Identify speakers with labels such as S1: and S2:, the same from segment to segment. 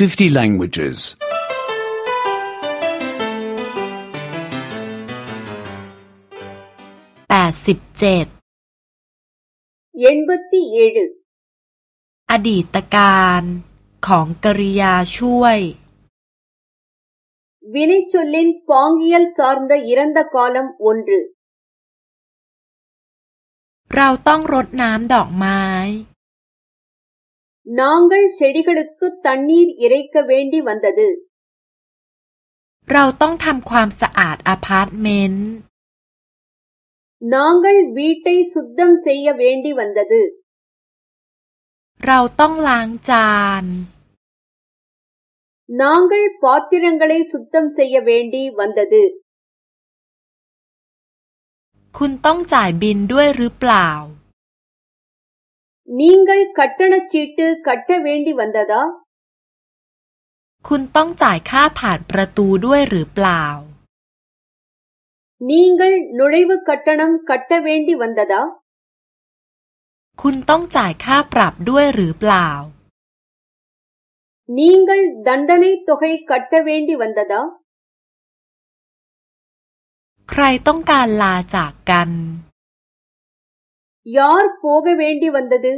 S1: 50 languages. 87 87 อดีตการของกริยาช่วย
S2: วินิจ் ச ொ ல ் ல ி ன ย பாங்கியல் சார்ந்த இறந்த காலம்
S1: เราต้องรดน้ำดอกไม้
S2: நாங்கள் செடிகளுக்கு தண்ணீர் இறைக்க வேண்டி வ ந
S1: เราต้องทำความสะอาดอพาร์ตเมนต์
S2: นางลวีไตสุดดมเซยเวนดีวันดดเราต้องล้างจานนางลปอติรังกลสุดดมเซยเวนดีวันดด
S1: คุณต้องจ่ายบินด้วยหรือเปล่า
S2: நீங்கள் கட்டணச் சீட்டு கட்ட வேண்டி வந்ததா
S1: คุณต้องจ่ายค่าผ่านประตูด้วยหรือเปล่า
S2: நீங்கள் நுழைவு கட்டணம் கட்ட வேண்டி வந்ததா
S1: คุณต้องจ่ายค่าปรับด้วยหรือเปล่า
S2: நீங்கள் தண்டனை தொகை கட்ட வேண்டி வந்ததா
S1: ใครต้องการลาจากกัน யார் போக வேண்டி வந்தது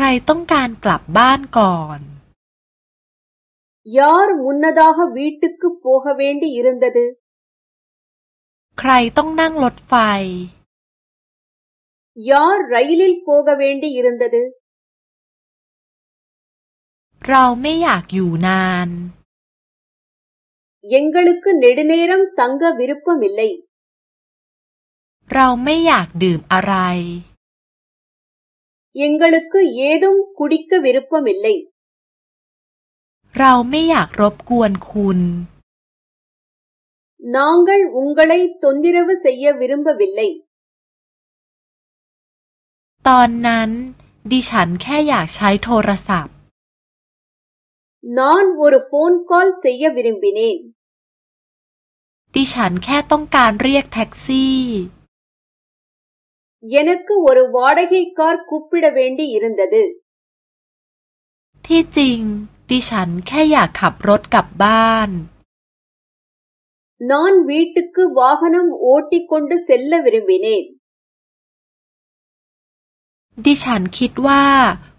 S1: ใครต้องการกลับบ้านก่อน
S2: ยอร์มุนนาดาห์วีตุกุโพฮะเวนดีอิรันดัด
S1: ใครต้องนั่งรถไฟ
S2: ยอร์ไรลิลโพกาเวนดีอิรันดัด
S1: เราไม่อยากอยู่นานยังกัลกุเนดเนรัม
S2: ตังกะวิรุปะมิลเลย
S1: เราไม่อยากดื่มอะไร
S2: எங்களுக்கு ஏதும் குடிக்க வ ி ர ு ப ் ப ம ி ல ்
S1: เราไม่อยากรบกวนคุณ
S2: น้องกัลุงกัลัยตนดิรวเสียวิรุมบวิลเลย
S1: ตอนนั้น ดิฉันแค่อยากใช้โทรศัพท์
S2: น้องวูร์โฟนคอลเสียวิรุมบินเน
S1: ดิฉันแค่ต้องการเรียกแท็กซี่
S2: எனக்கு ஒரு வாடகை கார் கூப்பிட வேண்டி இருந்தது
S1: ที่จริง ดิฉันแค่อยากขับรถกลับบ้าน
S2: நான் வீட்டுக்கு வாகனம் ஓட்டிக் கொண்டு செல்ல விரும்பினேன்
S1: ดิฉันคิดว่า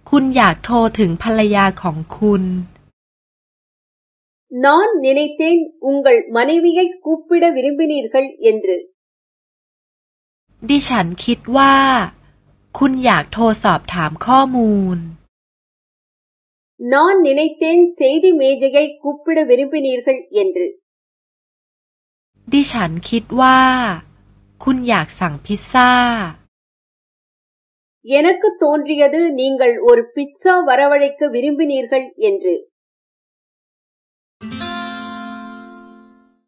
S1: คุณอยากโทรถึงภรรยาของคุณ
S2: நான் நினைத்தேன் உங்கள் மனைவியை கூப்பிட விரும்பினீர்கள் என்று
S1: ดิฉันคิดว่าคุณอยากโทรสอบถามข้อมูลนอน
S2: นินเต้นเซดีเมจะไกย์คุปปิดเวริปินีรคลเอนร์
S1: ดิฉันคิดว่าคุณอยากสั่งพิซซ่า
S2: เยนักก็ตนรียดูนิ่งกัลโอร์พิซซ่าวาราวาเล็กก็เิริปินีรคลเอนร์